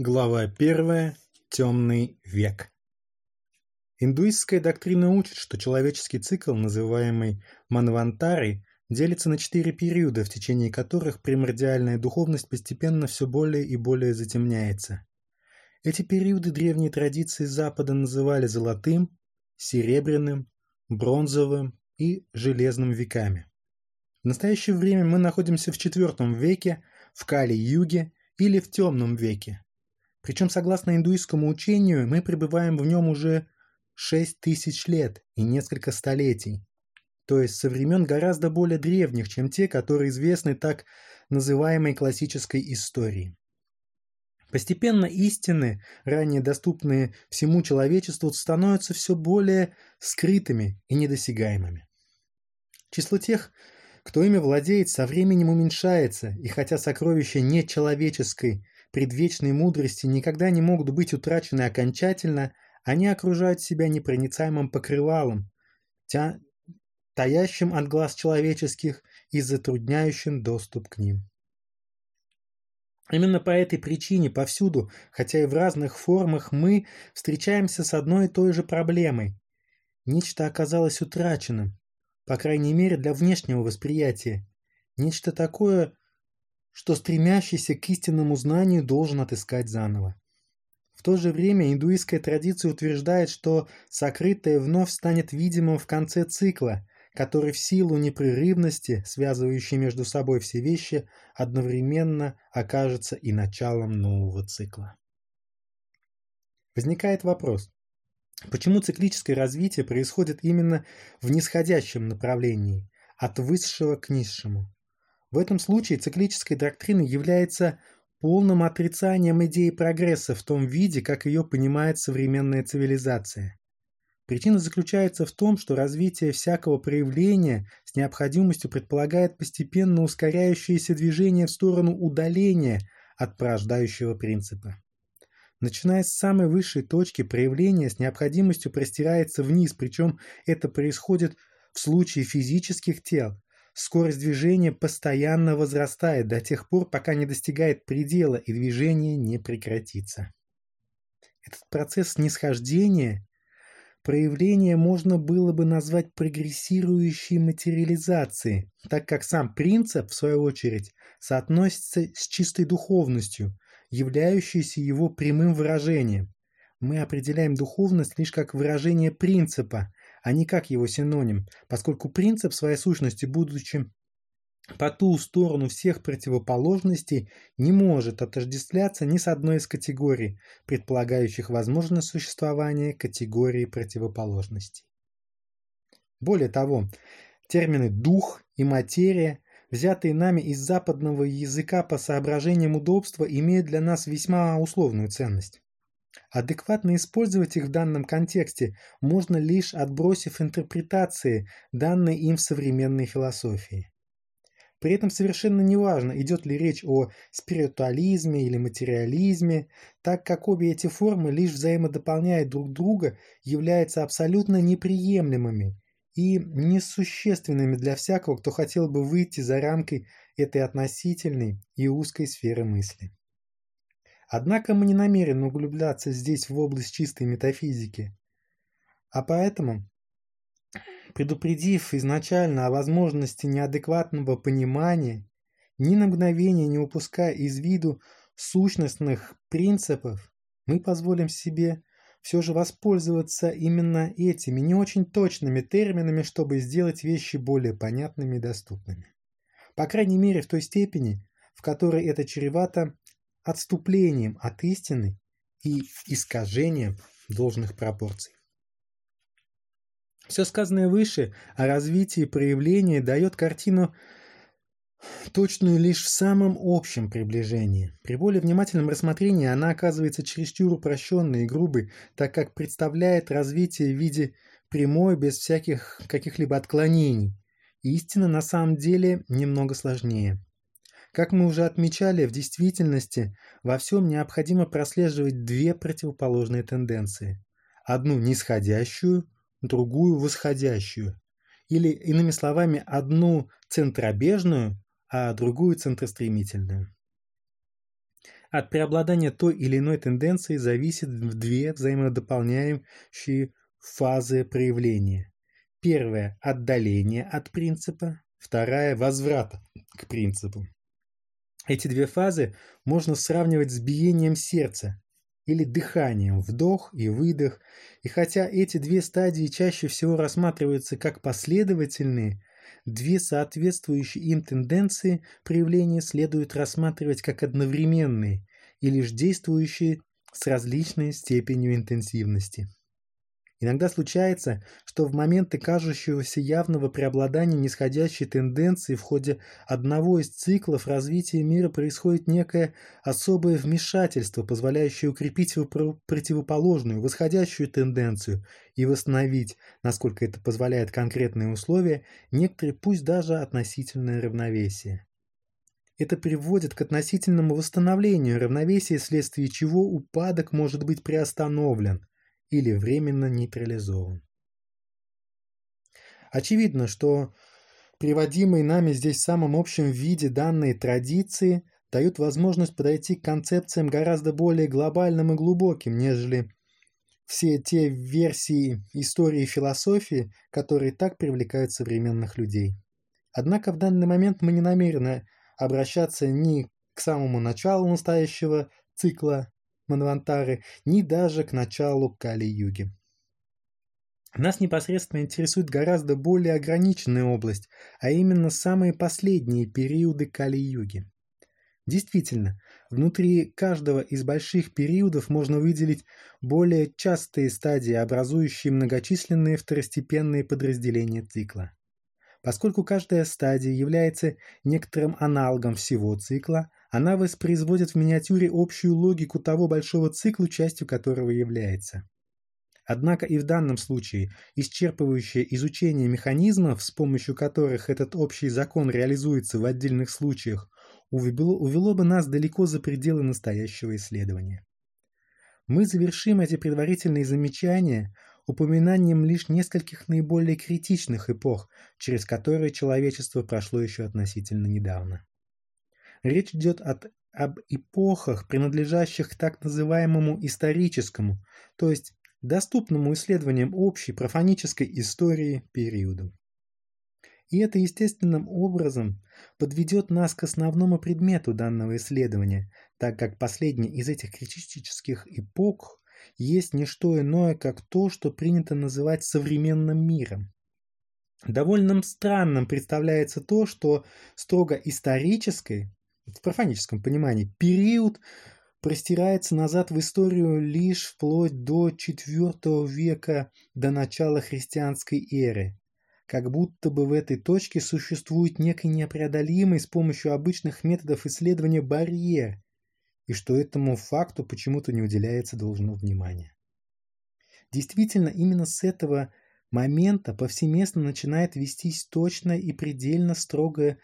Глава 1. Темный век. Индуистская доктрина учит, что человеческий цикл, называемый Манвантарой, делится на четыре периода, в течение которых примордиальная духовность постепенно все более и более затемняется. Эти периоды древние традиции Запада называли золотым, серебряным, бронзовым и железным веками. В настоящее время мы находимся в IV веке, в Кали-юге или в темном веке, причем, согласно индуистскому учению, мы пребываем в нем уже 6 тысяч лет и несколько столетий. То есть со времен гораздо более древних, чем те, которые известны так называемой классической истории. Постепенно истины, ранее доступные всему человечеству, становятся все более скрытыми и недосягаемыми. Число тех, кто ими владеет, со временем уменьшается, и хотя сокровища нечеловеческой предвечной мудрости никогда не могут быть утрачены окончательно, они окружают себя непроницаемым покрывалом, тя... таящим от глаз человеческих и затрудняющим доступ к ним. Именно по этой причине повсюду, хотя и в разных формах, мы встречаемся с одной и той же проблемой. Нечто оказалось утраченным, по крайней мере для внешнего восприятия. Нечто такое, что стремящийся к истинному знанию должен отыскать заново. В то же время индуистская В этом случае циклическая доктрина является полным отрицанием идеи прогресса в том виде, как ее понимает современная цивилизация. Причина заключается в том, что развитие всякого проявления с необходимостью предполагает постепенно ускоряющееся движение в сторону удаления от порождающего принципа. Начиная с самой высшей точки, проявления, с необходимостью простирается вниз, причем это происходит в случае физических тел, Скорость движения постоянно возрастает до тех пор, пока не достигает предела и движение не прекратится. Этот процесс нисхождения проявление можно было бы назвать прогрессирующей материализацией, так как сам принцип, в свою очередь, соотносится с чистой духовностью, являющейся его прямым выражением. Мы определяем духовность лишь как выражение принципа, а не как его синоним, поскольку принцип своей сущности, будучи по ту сторону всех противоположностей, не может отождествляться ни с одной из категорий, предполагающих возможность существования категории противоположностей. Более того, термины «дух» и «материя» взятые нами из западного языка по соображениям удобства, имеют для нас весьма условную ценность. Адекватно использовать их в данном контексте можно лишь отбросив интерпретации, данные им в современной философии. При этом совершенно неважно, идет ли речь о спиритуализме или материализме, так как обе эти формы лишь взаимодополняя друг друга, являются абсолютно неприемлемыми и несущественными для всякого, кто хотел бы выйти за рамки этой относительной и узкой сферы мысли. Однако мы не намерены углубляться здесь в область чистой метафизики. А поэтому, предупредив изначально о возможности неадекватного понимания, ни на мгновение не упуская из виду сущностных принципов, мы позволим себе все же воспользоваться именно этими не очень точными терминами, чтобы сделать вещи более понятными и доступными. По крайней мере, в той степени, в которой это чревато отступлением от истины и искажением должных пропорций. Все сказанное выше о развитии проявления дает картину точную лишь в самом общем приближении. При более внимательном рассмотрении она оказывается чересчур упрощенной и грубой, так как представляет развитие в виде прямой, без всяких каких-либо отклонений. Истина на самом деле немного сложнее – как мы уже отмечали, в действительности во всем необходимо прослеживать две противоположные тенденции. Одну нисходящую, другую восходящую. Или, иными словами, одну центробежную, а другую центростремительную. От преобладания той или иной тенденции зависит две взаимодополняющие фазы проявления. Первая – отдаление от принципа, вторая – возврат к принципу. Эти две фазы можно сравнивать с биением сердца или дыханием, вдох и выдох. И хотя эти две стадии чаще всего рассматриваются как последовательные, две соответствующие им тенденции проявления следует рассматривать как одновременные и лишь действующие с различной степенью интенсивности. Иногда случается, что в моменты кажущегося явного преобладания нисходящей тенденции в ходе одного из циклов развития мира происходит некое особое вмешательство, позволяющее укрепить противоположную, восходящую тенденцию и восстановить, насколько это позволяет конкретные условия, некоторые пусть даже относительное равновесие. Это приводит к относительному восстановлению равновесия, вследствие чего упадок может быть приостановлен – или временно нейтрализован. Очевидно, что приводимые нами здесь в самом общем виде данные традиции дают возможность подойти к концепциям гораздо более глобальным и глубоким, нежели все те версии истории и философии, которые так привлекают современных людей. Однако в данный момент мы не намерены обращаться ни к самому началу настоящего цикла Манвантары, ни даже к началу Кали-Юги. Нас непосредственно интересует гораздо более ограниченная область, а именно самые последние периоды Кали-Юги. Действительно, внутри каждого из больших периодов можно выделить более частые стадии, образующие многочисленные второстепенные подразделения цикла. Поскольку каждая стадия является некоторым аналогом всего цикла, она воспроизводит в миниатюре общую логику того большого цикла, частью которого является. Однако и в данном случае исчерпывающее изучение механизмов, с помощью которых этот общий закон реализуется в отдельных случаях, увело, увело бы нас далеко за пределы настоящего исследования. Мы завершим эти предварительные замечания упоминанием лишь нескольких наиболее критичных эпох, через которые человечество прошло еще относительно недавно. Речь идет от, об эпохах, принадлежащих к так называемому историческому, то есть доступному исследованиям общей профанической истории периоду. И это естественным образом подведет нас к основному предмету данного исследования, так как последняя из этих критических эпох есть не что иное, как то, что принято называть современным миром. Довольно странным представляется то, что строго исторической в профаническом понимании, период простирается назад в историю лишь вплоть до IV века до начала христианской эры, как будто бы в этой точке существует некий непреодолимый с помощью обычных методов исследования барьер, и что этому факту почему-то не уделяется должного внимания. Действительно, именно с этого момента повсеместно начинает вестись точная и предельно строгая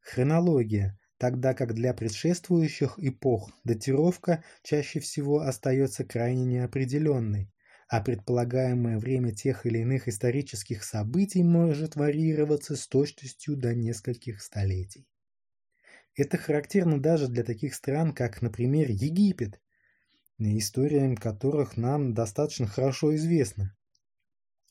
хронология – тогда как для предшествующих эпох датировка чаще всего остается крайне неопределенной, а предполагаемое время тех или иных исторических событий может варьироваться с точностью до нескольких столетий. Это характерно даже для таких стран, как, например, Египет, историям которых нам достаточно хорошо известно.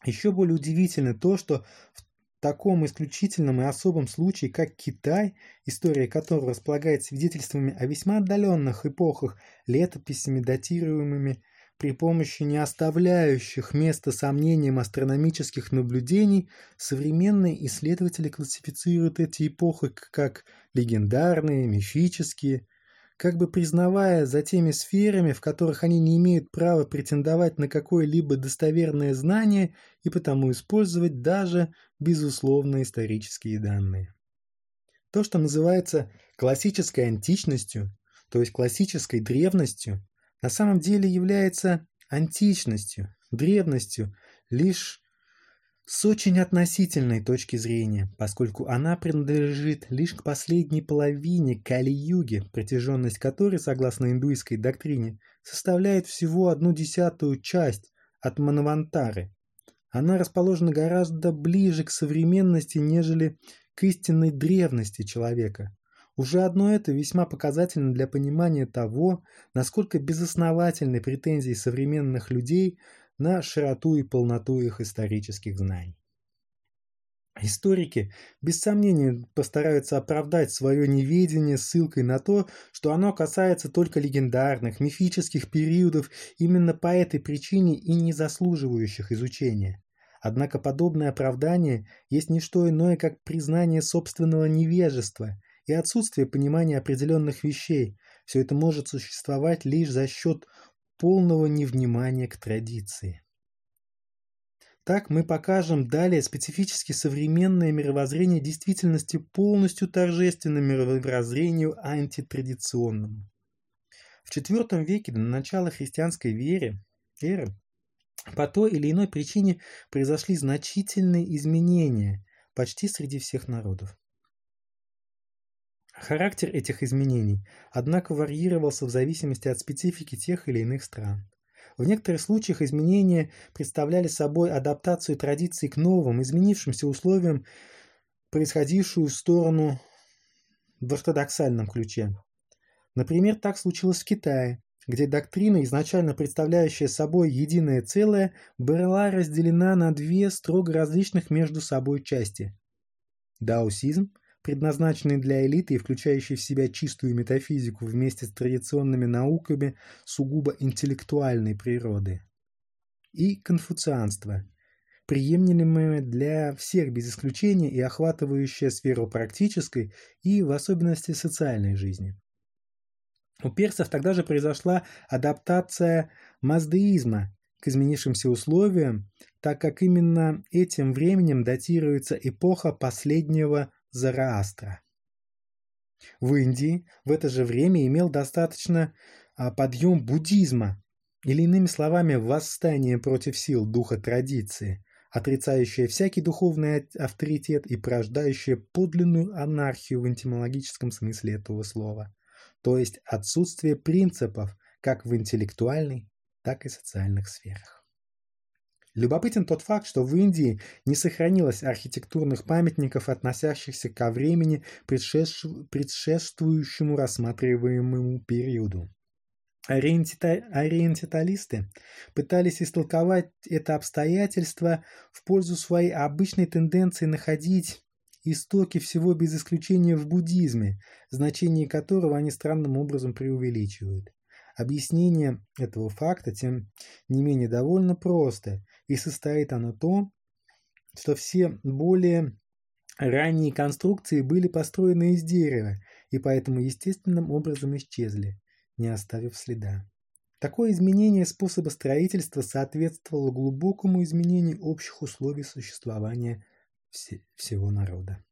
Еще более удивительно то, что в таком исключительном и особом случае, как Китай, история которого располагает свидетельствами о весьма отдаленных эпохах, летописями, датируемыми при помощи не оставляющих места сомнениям астрономических наблюдений, современные исследователи классифицируют эти эпохи как легендарные, мифические, как бы признавая за теми сферами, в которых они не имеют права претендовать на какое-либо достоверное знание и потому использовать даже, безусловно, исторические данные. То, что называется классической античностью, то есть классической древностью, на самом деле является античностью, древностью лишь с очень относительной точки зрения, поскольку она принадлежит лишь к последней половине Кали-юги, протяженность которой, согласно индуистской доктрине, составляет всего одну десятую часть от Манавантары. Она расположена гораздо ближе к современности, нежели к истинной древности человека. Уже одно это весьма показательно для понимания того, насколько безосновательны претензии современных людей на широту и полноту их исторических знаний. Историки, без сомнения, постараются оправдать свое неведение ссылкой на то, что оно касается только легендарных, мифических периодов, именно по этой причине и не заслуживающих изучения. Однако подобное оправдание есть не что иное, как признание собственного невежества и отсутствие понимания определенных вещей. Все это может существовать лишь за счет полного невнимания к традиции. Так мы покажем далее специфически современное мировоззрение действительности полностью торжественным мировоззрению антитрадиционному. В IV веке до начала христианской веры, эры по той или иной причине произошли значительные изменения почти среди всех народов. Характер этих изменений, однако, варьировался в зависимости от специфики тех или иных стран. В некоторых случаях изменения представляли собой адаптацию традиций к новым, изменившимся условиям, происходившую в сторону в ортодоксальном ключе. Например, так случилось в Китае, где доктрина, изначально представляющая собой единое целое, была разделена на две строго различных между собой части – даосизм предназначенный для элиты и включающий в себя чистую метафизику вместе с традиционными науками сугубо интеллектуальной природы. И конфуцианство, приемлемое для всех без исключения и охватывающее сферу практической и в особенности социальной жизни. У персов тогда же произошла адаптация маздеизма к изменившимся условиям, так как именно этим временем датируется эпоха последнего Зараастра. В Индии в это же время имел достаточно а, подъем буддизма, или иными словами, восстание против сил духа традиции, отрицающее всякий духовный авторитет и порождающее подлинную анархию в энтимологическом смысле этого слова, то есть отсутствие принципов как в интеллектуальной, так и социальных сферах. Любопытен тот факт, что в Индии не сохранилось архитектурных памятников, относящихся ко времени, предшествующему рассматриваемому периоду. Ориентита... пытались истолковать это обстоятельство в пользу своей обычной тенденции находить истоки всего без исключения в буддизме, значение которого они странным образом преувеличивают. Объяснение этого факта, тем не менее, довольно просто, и состоит оно в том, что все более ранние конструкции были построены из дерева, и поэтому естественным образом исчезли, не оставив следа. Такое изменение способа строительства соответствовало глубокому изменению общих условий существования вс- всего народа.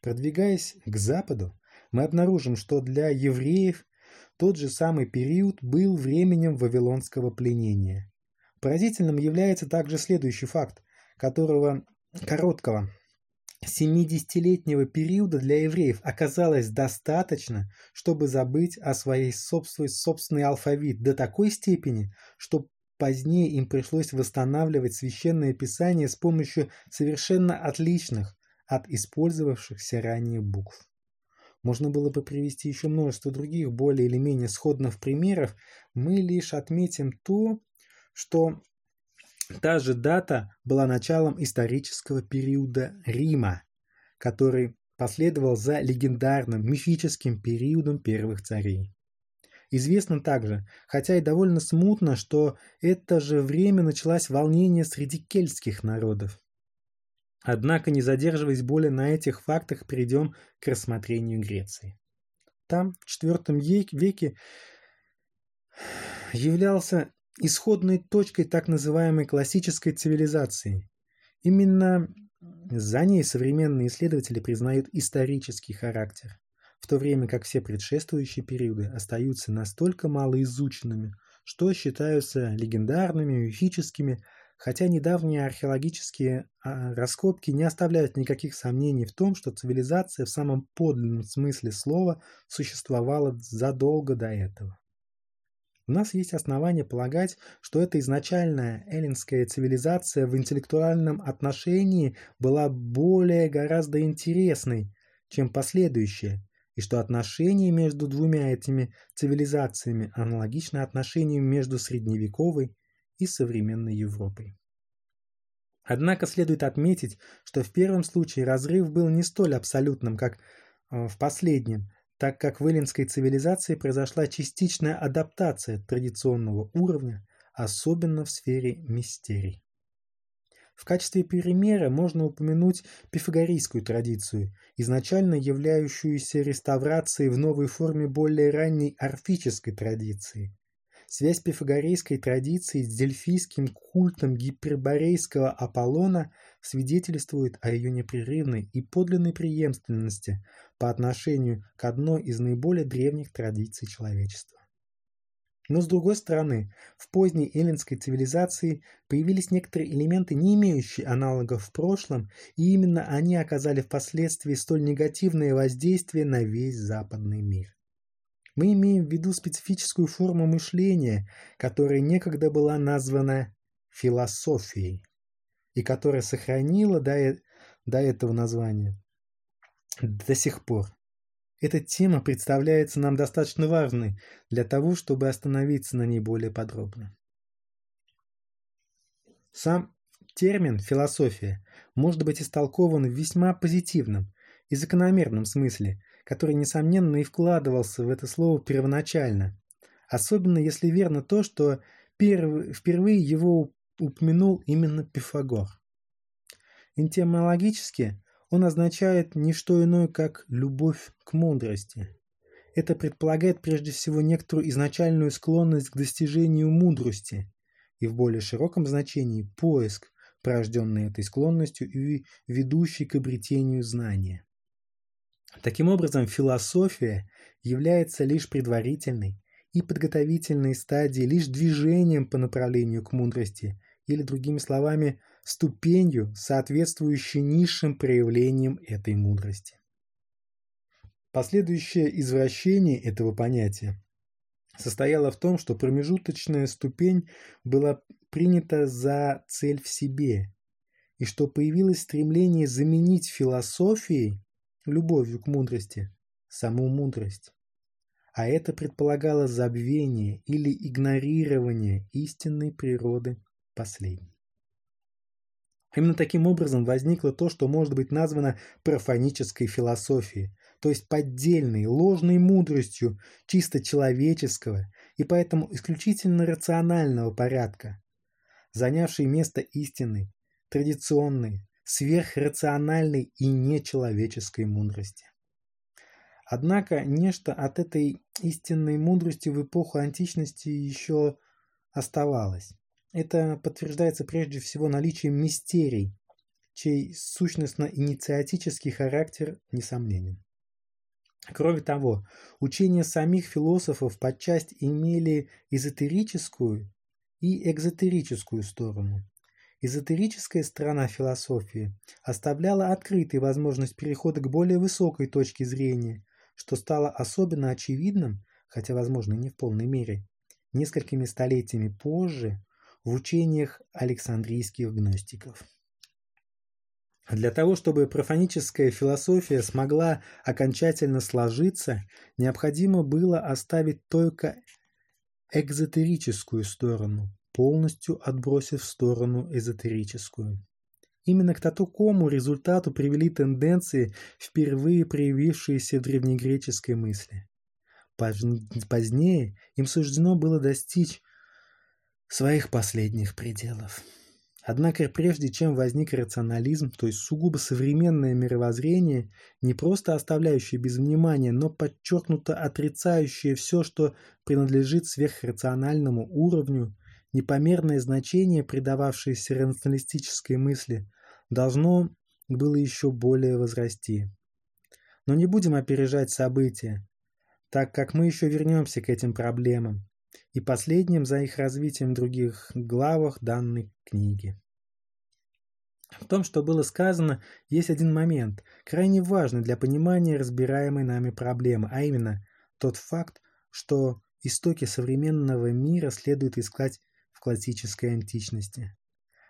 Продвигаясь к западу, мы обнаружим, что для евреев тот же самый период был временем вавилонского пленения. Поразительным является также следующий факт, которого короткого 70-летнего периода для евреев оказалось достаточно, чтобы забыть о своей собственной, собственный алфавит до такой степени, что позднее им пришлось восстанавливать священное писание с помощью совершенно отличных от использовавшихся ранее букв. Можно было бы привести еще множество других более или менее сходных примеров. Мы лишь отметим то, что та же дата была началом исторического периода Рима, который последовал за легендарным мифическим периодом первых царей. Известно также, хотя и довольно смутно, что это же время началось волнение среди кельтских народов. Однако, не задерживаясь более на этих фактах, перейдем к рассмотрению Греции. Там, в IV веке, являлся исходной точкой так называемой классической цивилизации. Именно за ней современные исследователи признают исторический характер, в то время как все предшествующие периоды остаются настолько малоизученными, что считаются легендарными, мифическими – Хотя недавние археологические а, раскопки не оставляют никаких сомнений в том, что цивилизация в самом подлинном смысле слова существовала задолго до этого. У нас есть основания полагать, что эта изначальная эллинская цивилизация в интеллектуальном отношении была более гораздо интересной, чем последующая, и что отношения между двумя этими цивилизациями аналогичны отношениям между средневековой и современной Европой. Однако следует отметить, что в первом случае разрыв был не столь абсолютным, как э, в последнем, так как в эллинской цивилизации произошла частичная адаптация традиционного уровня, особенно в сфере мистерий. В качестве примера можно упомянуть пифагорийскую традицию, изначально являющуюся реставрацией в новой форме более ранней орфической традиции, Связь пифагорейской традиции с дельфийским культом гиперборейского Аполлона свидетельствует о ее непрерывной и подлинной преемственности по отношению к одной из наиболее древних традиций человечества. Но с другой стороны, в поздней эллинской цивилизации появились некоторые элементы, не имеющие аналогов в прошлом, и именно они оказали впоследствии столь негативное воздействие на весь западный мир. Мы имеем в виду специфическую форму мышления, которая некогда была названа философией и которая сохранила до, э, до этого названия до сих пор. Эта тема представляется нам достаточно важной для того, чтобы остановиться на ней более подробно. Сам термин «философия» может быть истолкован в весьма позитивном и закономерном смысле, который, несомненно, и вкладывался в это слово первоначально. Особенно, если верно то, что перв... впервые его упомянул именно Пифагор. Энтемологически он означает не что иное, как «любовь к мудрости». Это предполагает прежде всего некоторую изначальную склонность к достижению мудрости и в более широком значении поиск, порожденный этой склонностью и ведущий к обретению знания. Таким образом, философия является лишь предварительной и подготовительной стадией, лишь движением по направлению к мудрости, или, другими словами, ступенью, соответствующей низшим проявлениям этой мудрости. Последующее извращение этого понятия состояло в том, что промежуточная ступень была принята за цель в себе, и что появилось стремление заменить философией любовью к мудрости, саму мудрость. А это предполагало забвение или игнорирование истинной природы последней. Именно таким образом возникло то, что может быть названо профанической философией, то есть поддельной, ложной мудростью чисто человеческого и поэтому исключительно рационального порядка, занявшей место истинной, традиционной, сверхрациональной и нечеловеческой мудрости. Однако нечто от этой истинной мудрости в эпоху античности еще оставалось. Это подтверждается прежде всего наличием мистерий, чей сущностно-инициатический характер несомненен. Кроме того, учения самих философов подчасть имели эзотерическую и экзотерическую сторону. Эзотерическая сторона философии оставляла открытой возможность перехода к более высокой точке зрения, что стало особенно очевидным, хотя, возможно, не в полной мере, несколькими столетиями позже в учениях александрийских гностиков. Для того, чтобы профаническая философия смогла окончательно сложиться, необходимо было оставить только экзотерическую сторону, полностью отбросив в сторону эзотерическую. Именно к такому результату привели тенденции, впервые проявившиеся в древнегреческой мысли. Позднее им суждено было достичь своих последних пределов. Однако прежде чем возник рационализм, то есть сугубо современное мировоззрение, не просто оставляющее без внимания, но подчеркнуто отрицающее все, что принадлежит сверхрациональному уровню, Непомерное значение, придававшееся рационалистической мысли, должно было еще более возрасти. Но не будем опережать события, так как мы еще вернемся к этим проблемам и последним за их развитием в других главах данной книги. В том, что было сказано, есть один момент, крайне важный для понимания разбираемой нами проблемы, а именно тот факт, что истоки современного мира следует искать классической античности.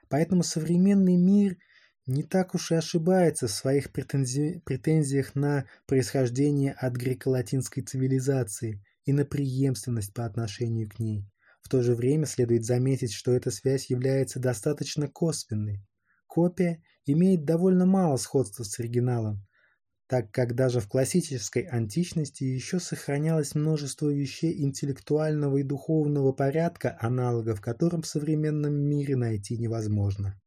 Поэтому современный мир не так уж и ошибается в своих претензи... претензиях на происхождение от греко-латинской цивилизации и на преемственность по отношению к ней. В то же время следует заметить, что эта связь является достаточно косвенной. Копия имеет довольно мало сходства с оригиналом, так как даже в классической античности еще сохранялось множество вещей интеллектуального и духовного порядка, аналогов которым в современном мире найти невозможно.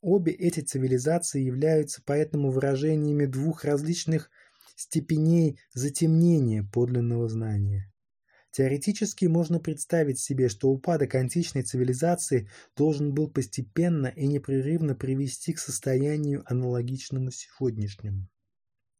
Обе эти цивилизации являются поэтому выражениями двух различных степеней затемнения подлинного знания. Теоретически можно представить себе, что упадок античной цивилизации должен был постепенно и непрерывно привести к состоянию аналогичному сегодняшнему.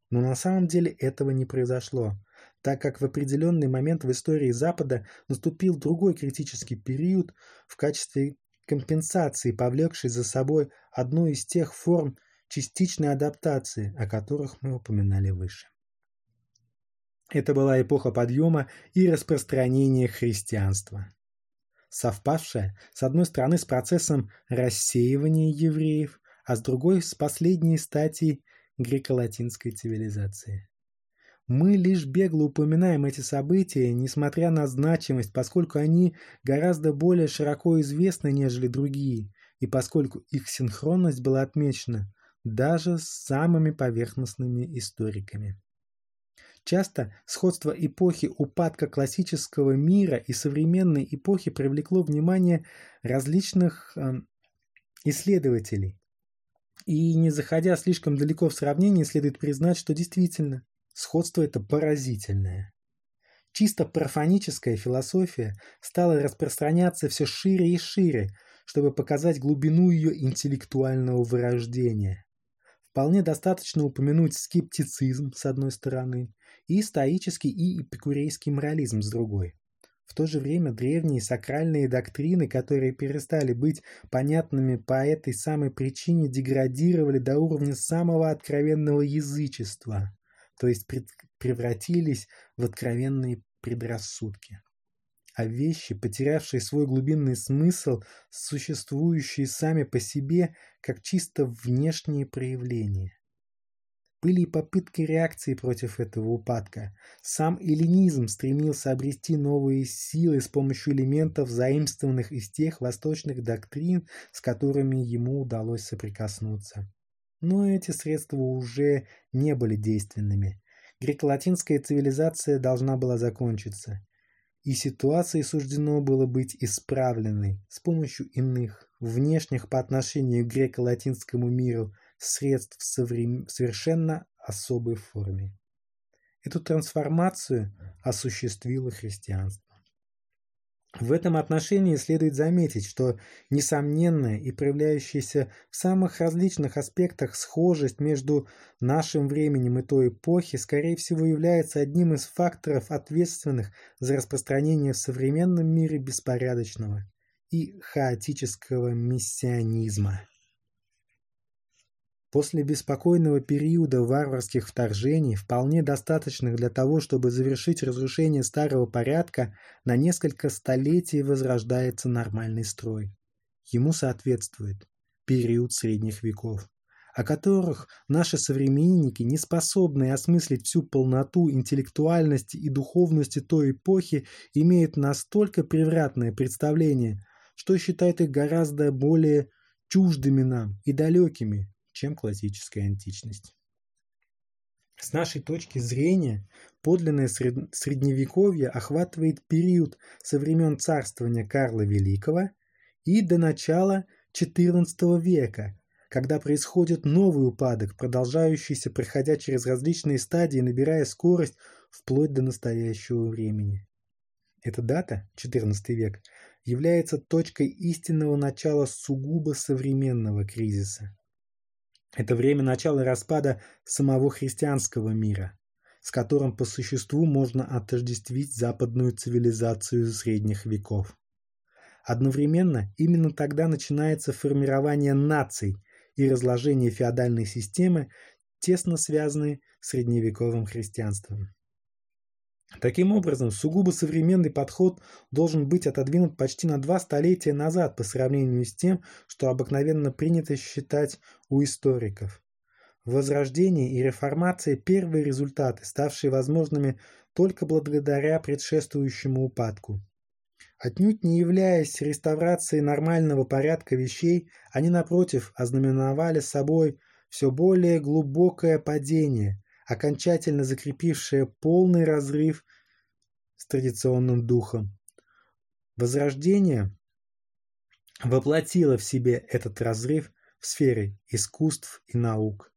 Но на самом деле этого не произошло, так как в определенный момент в истории Запада наступил другой критический период в качестве компенсации, повлекшей за собой одну из тех форм частичной адаптации, о которых мы упоминали выше. Это была эпоха подъема и распространения христианства, совпавшая, с одной стороны, с процессом рассеивания евреев, а с другой – с последней статьей греко-латинской цивилизации. Мы лишь бегло упоминаем эти события, несмотря на значимость, поскольку они гораздо более широко известны, нежели другие, и поскольку их синхронность была отмечена даже с самыми поверхностными историками. Часто сходство эпохи упадка классического мира и современной эпохи привлекло внимание различных э, исследователей. И не заходя слишком далеко в сравнении, следует признать, что действительно сходство это поразительное. Чисто профаническая философия стала распространяться все шире и шире, чтобы показать глубину ее интеллектуального вырождения. Вполне достаточно упомянуть скептицизм с одной стороны и стоический и эпикурейский морализм с другой. В то же время древние сакральные доктрины, которые перестали быть понятными по этой самой причине, деградировали до уровня самого откровенного язычества, то есть превратились в откровенные предрассудки. А вещи, потерявшие свой глубинный смысл, существующие сами по себе, как чисто внешние проявления. Были попытки реакции против этого упадка. Сам эллинизм стремился обрести новые силы с помощью элементов, заимствованных из тех восточных доктрин, с которыми ему удалось соприкоснуться. Но эти средства уже не были действенными. Греко-латинская цивилизация должна была закончиться. И ситуации суждено было быть исправленной с помощью иных, внешних по отношению к греко-латинскому миру – средств в совершенно особой форме. Эту трансформацию осуществило христианство. В этом отношении следует заметить, что несомненная и проявляющаяся в самых различных аспектах схожесть между нашим временем и той эпохи, скорее всего, является одним из факторов, ответственных за распространение в современном мире беспорядочного и хаотического миссионизма. После беспокойного периода варварских вторжений, вполне достаточных для того, чтобы завершить разрушение старого порядка, на несколько столетий возрождается нормальный строй. Ему соответствует период средних веков, о которых наши современники, не способные осмыслить всю полноту интеллектуальности и духовности той эпохи, имеют настолько превратное представление, что считают их гораздо более чуждыми нам и далекими, чем классическая античность. С нашей точки зрения, подлинное средневековье охватывает период со времен царствования Карла Великого и до начала XIV века, когда происходит новый упадок, продолжающийся, проходя через различные стадии, набирая скорость вплоть до настоящего времени. Эта дата, XIV век, является точкой истинного начала сугубо современного кризиса – это время начала распада самого христианского мира, с которым по существу можно отождествить западную цивилизацию средних веков. Одновременно именно тогда начинается формирование наций и разложение феодальной системы, тесно связанные с средневековым христианством. Таким образом, сугубо современный подход должен быть отодвинут почти на два столетия назад по сравнению с тем, что обыкновенно принято считать у историков. Возрождение и реформация – первые результаты, ставшие возможными только благодаря предшествующему упадку. Отнюдь не являясь реставрацией нормального порядка вещей, они, напротив, ознаменовали собой все более глубокое падение – окончательно закрепившее полный разрыв с традиционным духом. Возрождение воплотило в себе этот разрыв в сфере искусств и наук.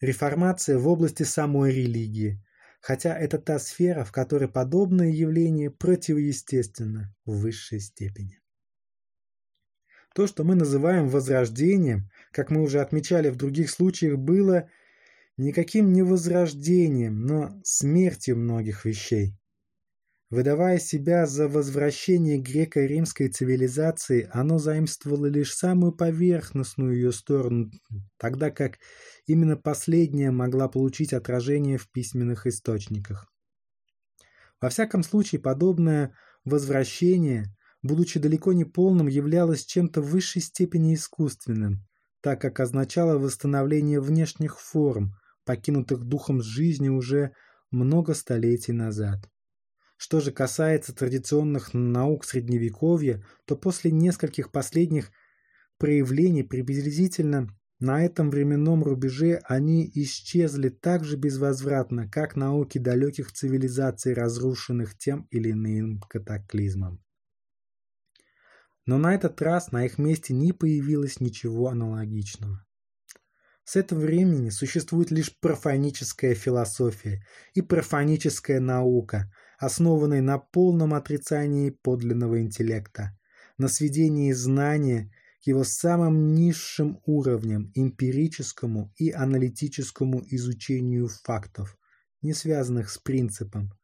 Реформация в области самой религии, хотя это та сфера, в которой подобное явление противоестественно в высшей степени. То, что мы называем возрождением, как мы уже отмечали в других случаях, было никаким не возрождением, но смертью многих вещей. Выдавая себя за возвращение греко-римской цивилизации, оно заимствовало лишь самую поверхностную ее сторону, тогда как именно последняя могла получить отражение в письменных источниках. Во всяком случае, подобное возвращение, будучи далеко не полным, являлось чем-то в высшей степени искусственным, так как означало восстановление внешних форм, покинутых духом с жизни уже много столетий назад. Что же касается традиционных наук Средневековья, то после нескольких последних проявлений приблизительно на этом временном рубеже они исчезли так же безвозвратно, как науки далеких цивилизаций, разрушенных тем или иным катаклизмом. Но на этот раз на их месте не появилось ничего аналогичного. С этого времени существует лишь профаническая философия и профаническая наука, основанная на полном отрицании подлинного интеллекта, на сведении знания к его самым низшим уровням эмпирическому и аналитическому изучению фактов, не связанных с принципом,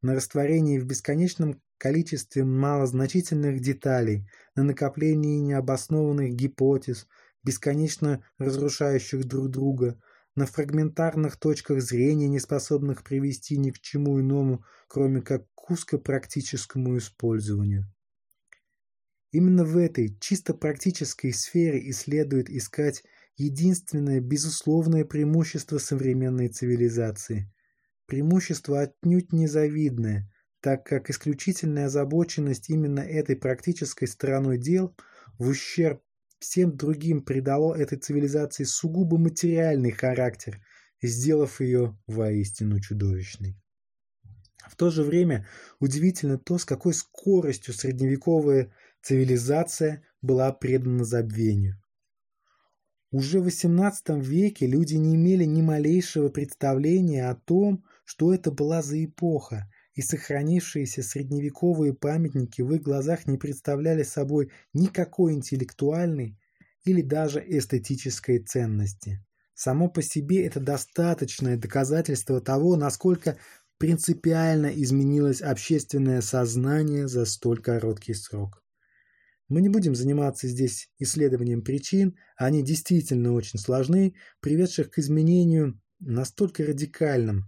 на растворении в бесконечном количестве малозначительных деталей, на накоплении необоснованных гипотез – бесконечно разрушающих друг друга, на фрагментарных точках зрения, не способных привести ни к чему иному, кроме как к узкопрактическому использованию. Именно в этой чисто практической сфере и следует искать единственное безусловное преимущество современной цивилизации. Преимущество отнюдь незавидное, так как исключительная озабоченность именно этой практической стороной дел в ущерб всем другим придало этой цивилизации сугубо материальный характер, сделав ее воистину чудовищной. В то же время удивительно то, с какой скоростью средневековая цивилизация была предана забвению. Уже в XVIII веке люди не имели ни малейшего представления о том, что это была за эпоха, и сохранившиеся средневековые памятники в их глазах не представляли собой никакой интеллектуальной или даже эстетической ценности. Само по себе это достаточное доказательство того, насколько принципиально изменилось общественное сознание за столь короткий срок. Мы не будем заниматься здесь исследованием причин, они действительно очень сложны, приведших к изменению настолько радикальным,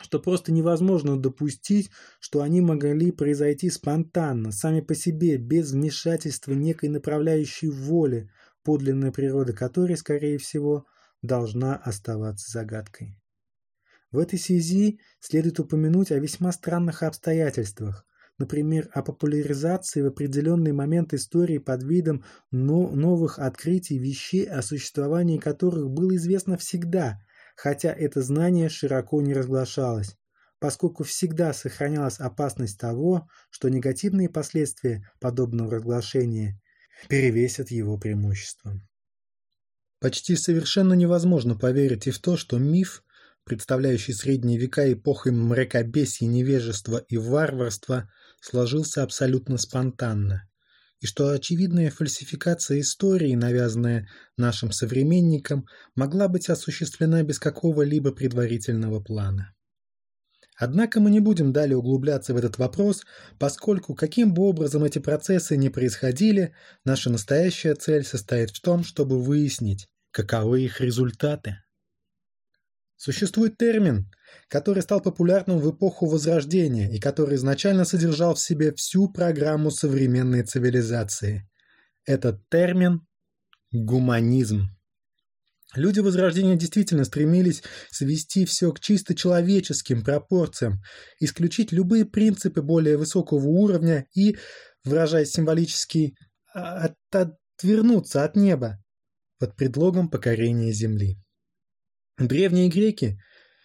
что просто невозможно допустить, что они могли произойти спонтанно, сами по себе, без вмешательства некой направляющей воли, подлинной природы которой, скорее всего, должна оставаться загадкой. В этой связи следует упомянуть о весьма странных обстоятельствах, например, о популяризации в определенный момент истории под видом но новых открытий вещей, о существовании которых было известно всегда – хотя это знание широко не разглашалось, поскольку всегда сохранялась опасность того, что негативные последствия подобного разглашения перевесят его преимущества. Почти совершенно невозможно поверить и в то, что миф, представляющий средние века эпохой мракобесия, невежества и варварства, сложился абсолютно спонтанно что очевидная фальсификация истории, навязанная нашим современникам, могла быть осуществлена без какого-либо предварительного плана. Однако мы не будем далее углубляться в этот вопрос, поскольку каким бы образом эти процессы ни происходили, наша настоящая цель состоит в том, чтобы выяснить, каковы их результаты. Существует термин, который стал популярным в эпоху Возрождения и который изначально содержал в себе всю программу современной цивилизации. Этот термин – гуманизм. Люди Возрождения действительно стремились свести все к чисто человеческим пропорциям, исключить любые принципы более высокого уровня и, выражаясь символически, «а, от отвернуться от неба под предлогом покорения Земли. Древние греки,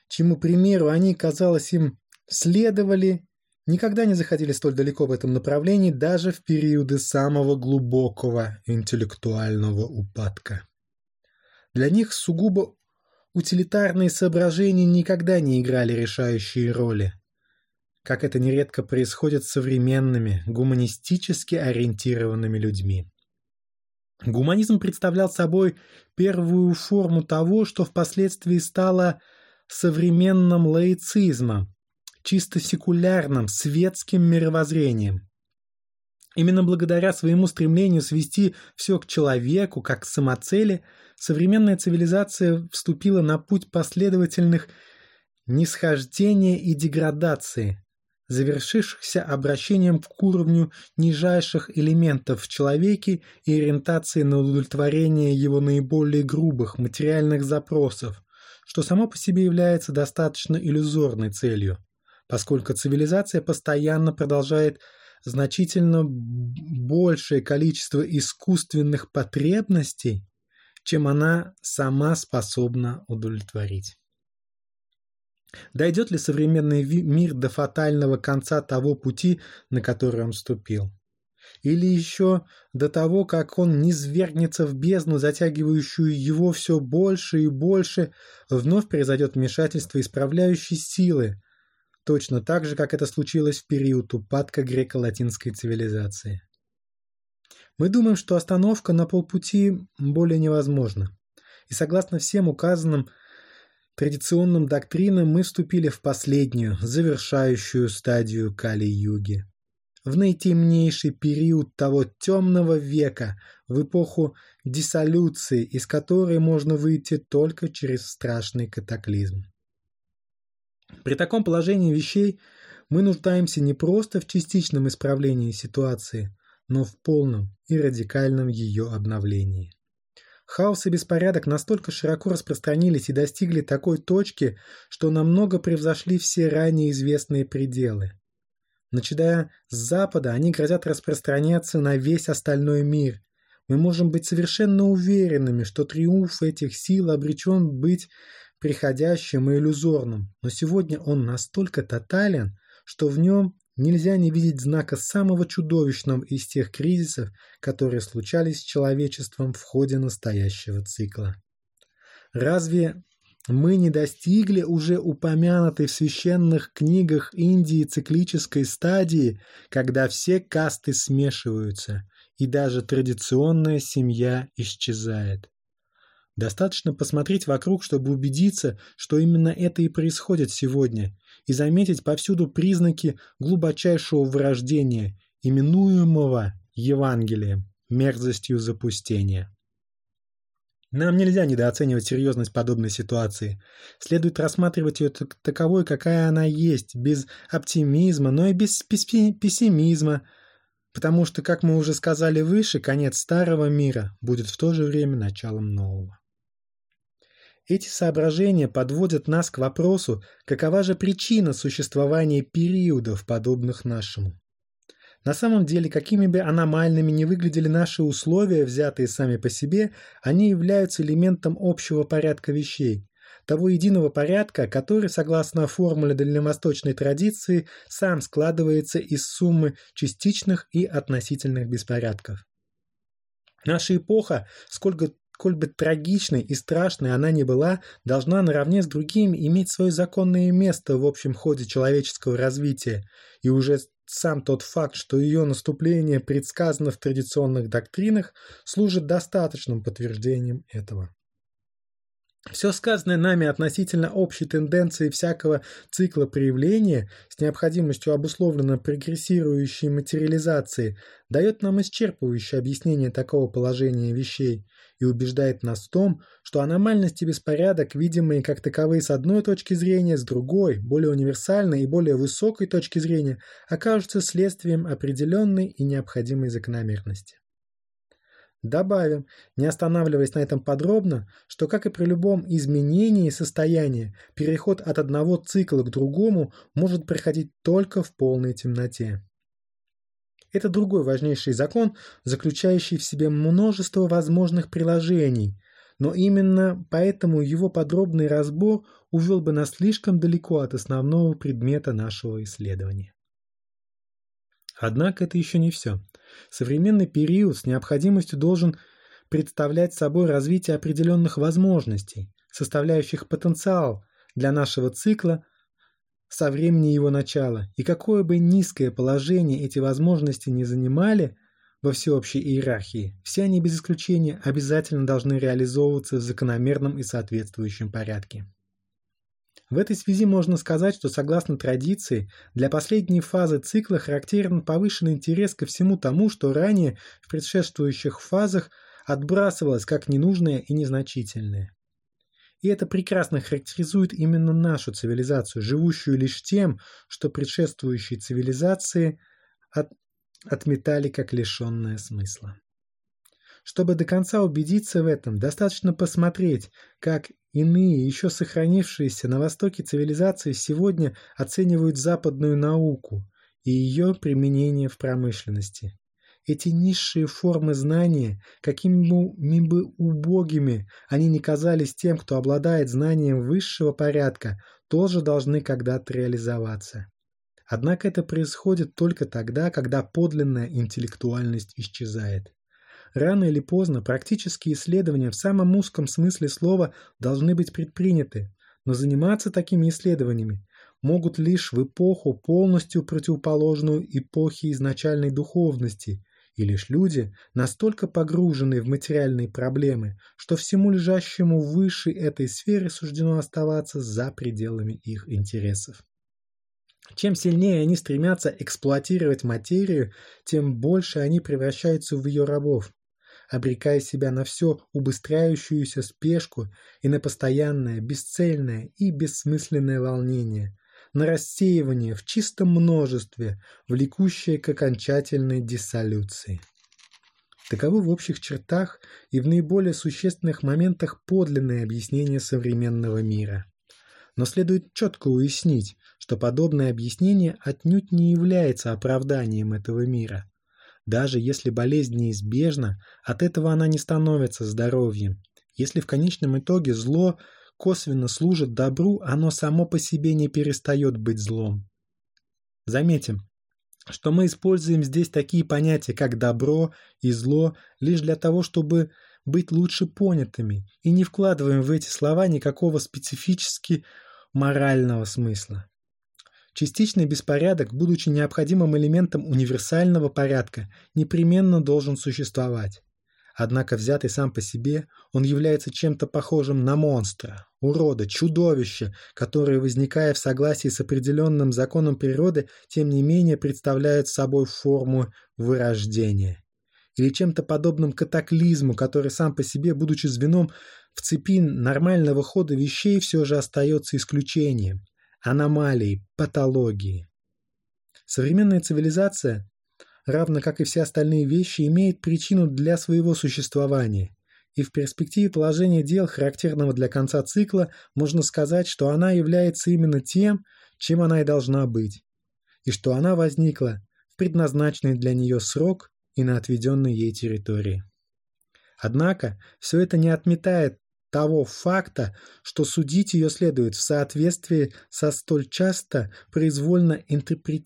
чему примеру они, казалось им, следовали, никогда не заходили столь далеко в этом направлении даже в периоды самого глубокого интеллектуального упадка. Для них сугубо утилитарные соображения никогда не играли решающие роли, как это нередко происходит с современными, гуманистически ориентированными людьми. Гуманизм представлял собой первую форму того, что впоследствии стало современным лаицизмом, чисто секулярным, светским мировоззрением. Именно благодаря своему стремлению свести все к человеку, как к самоцели, современная цивилизация вступила на путь последовательных нисхождения и деградации, завершившихся обращением к уровню нижайших элементов в человеке и ориентации на удовлетворение его наиболее грубых материальных запросов, что само по себе является достаточно иллюзорной целью, поскольку цивилизация постоянно продолжает значительно большее количество искусственных потребностей, чем она сама способна удовлетворить. Дойдет ли современный мир до фатального конца того пути, на который он ступил, Или еще до того, как он низвергнется в бездну, затягивающую его все больше и больше, вновь произойдет вмешательство исправляющей силы, точно так же, как это случилось в период упадка греко-латинской цивилизации. Мы думаем, что остановка на полпути более невозможна. И согласно всем указанным традиционным доктринам мы вступили в последнюю, завершающую стадию Кали-Юги. В наитемнейший период того темного века, в эпоху диссолюции, из которой можно выйти только через страшный катаклизм. При таком положении вещей мы нуждаемся не просто в частичном исправлении ситуации, но в полном и радикальном ее обновлении. Хаос и беспорядок настолько широко распространились и достигли такой точки, что намного превзошли все ранее известные пределы. Начиная с Запада, они грозят распространяться на весь остальной мир. Мы можем быть совершенно уверенными, что триумф этих сил обречен быть приходящим и иллюзорным, но сегодня он настолько тотален, что в нем нельзя не видеть знака самого чудовищного из тех кризисов, которые случались с человечеством в ходе настоящего цикла. Разве мы не достигли уже упомянутой в священных книгах Индии циклической стадии, когда все касты смешиваются, и даже традиционная семья исчезает? Достаточно посмотреть вокруг, чтобы убедиться, что именно это и происходит сегодня, и заметить повсюду признаки глубочайшего вырождения, именуемого Евангелием, мерзостью запустения. Нам нельзя недооценивать серьезность подобной ситуации. Следует рассматривать ее таковой, какая она есть, без оптимизма, но и без пессимизма, потому что, как мы уже сказали выше, конец старого мира будет в то же время началом нового. Эти соображения подводят нас к вопросу, какова же причина существования периодов, подобных нашему. На самом деле, какими бы аномальными не выглядели наши условия, взятые сами по себе, они являются элементом общего порядка вещей, того единого порядка, который, согласно формуле дальневосточной традиции, сам складывается из суммы частичных и относительных беспорядков. Наша эпоха, сколько сколь бы трагичной и страшной она ни была, должна наравне с другими иметь свое законное место в общем ходе человеческого развития, и уже сам тот факт, что ее наступление предсказано в традиционных доктринах, служит достаточным подтверждением этого. Все сказанное нами относительно общей тенденции всякого цикла проявления с необходимостью обусловлено прогрессирующей материализации дает нам исчерпывающее объяснение такого положения вещей и убеждает нас в том, что аномальность и беспорядок, видимые как таковые с одной точки зрения, с другой, более универсальной и более высокой точки зрения, окажутся следствием определенной и необходимой закономерности. Добавим, не останавливаясь на этом подробно, что как и при любом изменении состояния, переход от одного цикла к другому может проходить только в полной темноте. Это другой важнейший закон, заключающий в себе множество возможных приложений, но именно поэтому его подробный разбор увел бы нас слишком далеко от основного предмета нашего исследования. Однако это еще не все. Современный период с необходимостью должен представлять собой развитие определенных возможностей, составляющих потенциал для нашего цикла со времени его начала, и какое бы низкое положение эти возможности не занимали во всеобщей иерархии, все они без исключения обязательно должны реализовываться в закономерном и соответствующем порядке. В этой связи можно сказать, что согласно традиции, для последней фазы цикла характерен повышенный интерес ко всему тому, что ранее в предшествующих фазах отбрасывалось как ненужное и незначительное. И это прекрасно характеризует именно нашу цивилизацию, живущую лишь тем, что предшествующие цивилизации от... отметали как лишенное смысла. Чтобы до конца убедиться в этом, достаточно посмотреть, как Иные, еще сохранившиеся на востоке цивилизации, сегодня оценивают западную науку и ее применение в промышленности. Эти низшие формы знания, какими бы убогими они ни казались тем, кто обладает знанием высшего порядка, тоже должны когда-то реализоваться. Однако это происходит только тогда, когда подлинная интеллектуальность исчезает рано или поздно практические исследования в самом узком смысле слова должны быть предприняты, но заниматься такими исследованиями могут лишь в эпоху, полностью противоположную эпохе изначальной духовности, и лишь люди, настолько погруженные в материальные проблемы, что всему лежащему выше этой сферы суждено оставаться за пределами их интересов. Чем сильнее они стремятся эксплуатировать материю, тем больше они превращаются в ее рабов обрекая себя на все убыстряющуюся спешку и на постоянное, бесцельное и бессмысленное волнение, на рассеивание в чистом множестве, влекущее к окончательной диссолюции. Таково в общих чертах и в наиболее существенных моментах подлинное объяснение современного мира. Но следует четко уяснить, что подобное объяснение отнюдь не является оправданием этого мира. Даже если болезнь неизбежна, от этого она не становится здоровьем. Если в конечном итоге зло косвенно служит добру, оно само по себе не перестает быть злом. Заметим, что мы используем здесь такие понятия, как добро и зло, лишь для того, чтобы быть лучше понятыми, и не вкладываем в эти слова никакого специфически морального смысла. Частичный беспорядок, будучи необходимым элементом универсального порядка, непременно должен существовать. Однако взятый сам по себе, он является чем-то похожим на монстра, урода, чудовище, которое, возникая в согласии с определенным законом природы, тем не менее представляет собой форму вырождения. Или чем-то подобным катаклизму, который сам по себе, будучи звеном в цепи нормального хода вещей, все же остается исключением, аномалий, патологии. Современная цивилизация, равно как и все остальные вещи, имеет причину для своего существования. И в перспективе положения дел, характерного для конца цикла, можно сказать, что она является именно тем, чем она и должна быть, и что она возникла в предназначенный для нее срок и на отведенной ей территории. Однако, все это не отметает того факта, что судить ее следует в соответствии со столь часто произвольно интерпретируемой